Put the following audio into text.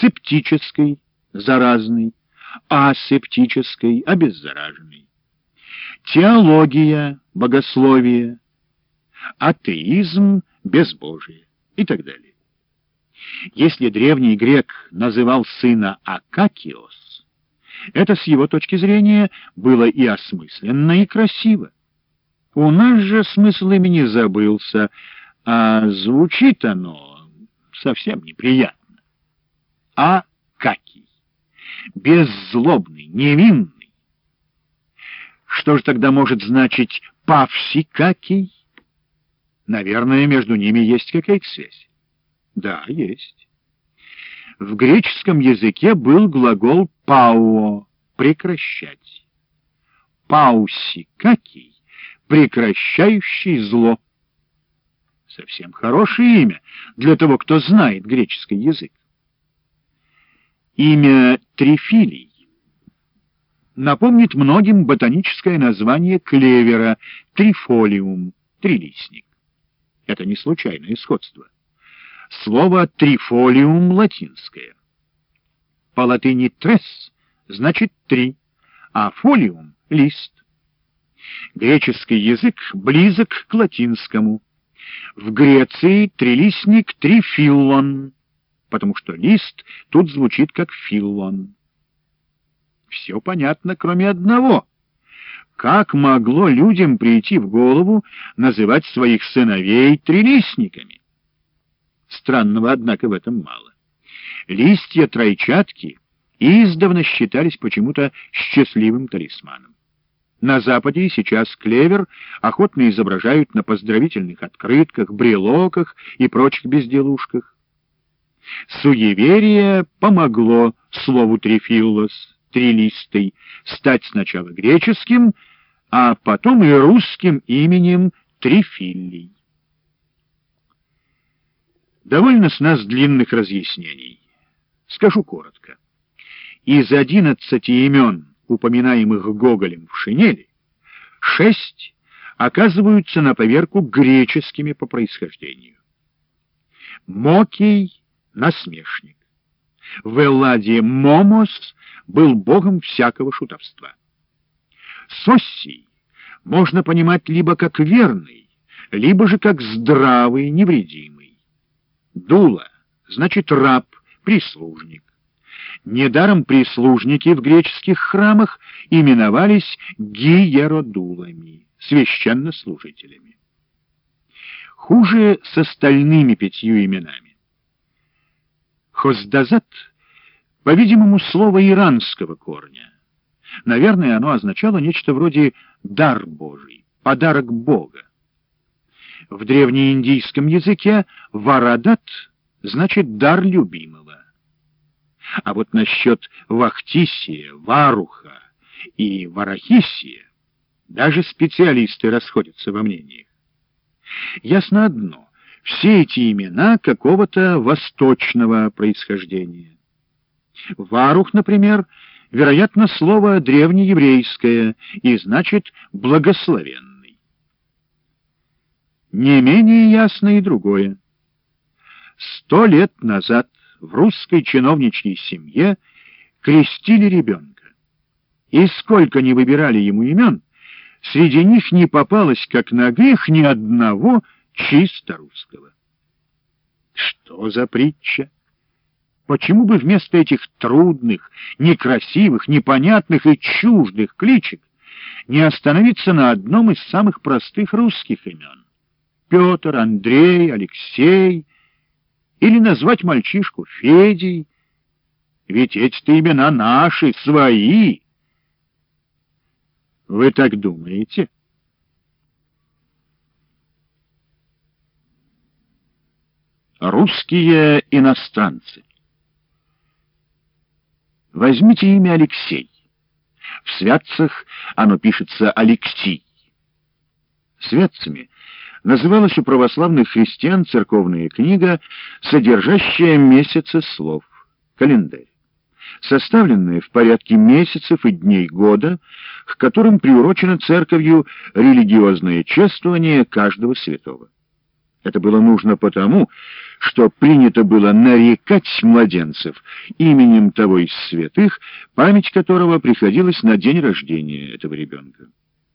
септической, заразной, асептической, обеззараженной. Теология, богословие, атеизм, безбожие и так далее. Если древний грек называл сына Акакиос, это с его точки зрения было и осмысленно, и красиво. У нас же смысл имени забылся, а звучит оно совсем неприятно. Акакий. Беззлобный, невинный. Что же тогда может значить Павсикакий? Наверное, между ними есть какая-то связь. Да, есть. В греческом языке был глагол «пауо» — «прекращать». «Паусикакий» — «прекращающий зло». Совсем хорошее имя для того, кто знает греческий язык. Имя Трифилий напомнит многим ботаническое название клевера — трифолиум, трилистник. Это не случайное сходство. Слово «трифолиум» латинское. По латыни «трес» значит «три», а «фолиум» — «лист». Греческий язык близок к латинскому. В Греции трилистник трифиллон, потому что лист тут звучит как филлон. Все понятно, кроме одного. Как могло людям прийти в голову называть своих сыновей трилистниками? Странного, однако, в этом мало. Листья тройчатки издавна считались почему-то счастливым талисманом. На Западе сейчас клевер охотно изображают на поздравительных открытках, брелоках и прочих безделушках. Суеверие помогло слову «трифиллос», «трилистый» стать сначала греческим, а потом и русским именем Трифиллий. Довольно с нас длинных разъяснений. Скажу коротко. Из одиннадцати имен, упоминаемых Гоголем в шинели, шесть оказываются на поверку греческими по происхождению. Мокий — насмешник. В Элладе Момос был богом всякого шутовства. Соссий можно понимать либо как верный, либо же как здравый, невредимый. Дула значит раб, прислужник. Недаром прислужники в греческих храмах именовались гиеродулами, священнослужителями. Хуже с остальными пятью именами. Хоздазат, по-видимому, слово иранского корня. Наверное, оно означало нечто вроде «дар Божий», «подарок Бога». В древнеиндийском языке «варадат» значит «дар любимого». А вот насчет Вахтисия, Варуха и Варахисия даже специалисты расходятся во мнениях. Ясно одно — все эти имена какого-то восточного происхождения. Варух, например, вероятно, слово древнееврейское и значит «благословен». Не менее ясно и другое. Сто лет назад в русской чиновничьей семье крестили ребенка. И сколько не выбирали ему имен, среди них не попалось, как на грех, ни одного чисто русского. Что за притча? Почему бы вместо этих трудных, некрасивых, непонятных и чуждых кличек не остановиться на одном из самых простых русских имен? Петр, Андрей, Алексей, или назвать мальчишку Федей, ведь эти-то имена наши, свои. Вы так думаете? Русские иностранцы. Возьмите имя Алексей. В святцах оно пишется Алексий. Святцами называлась у православных христиан церковная книга, содержащая месяцы слов, календарь, составленная в порядке месяцев и дней года, к которым приурочено церковью религиозное чествование каждого святого. Это было нужно потому, что принято было нарекать младенцев именем того из святых, память которого приходилась на день рождения этого ребенка.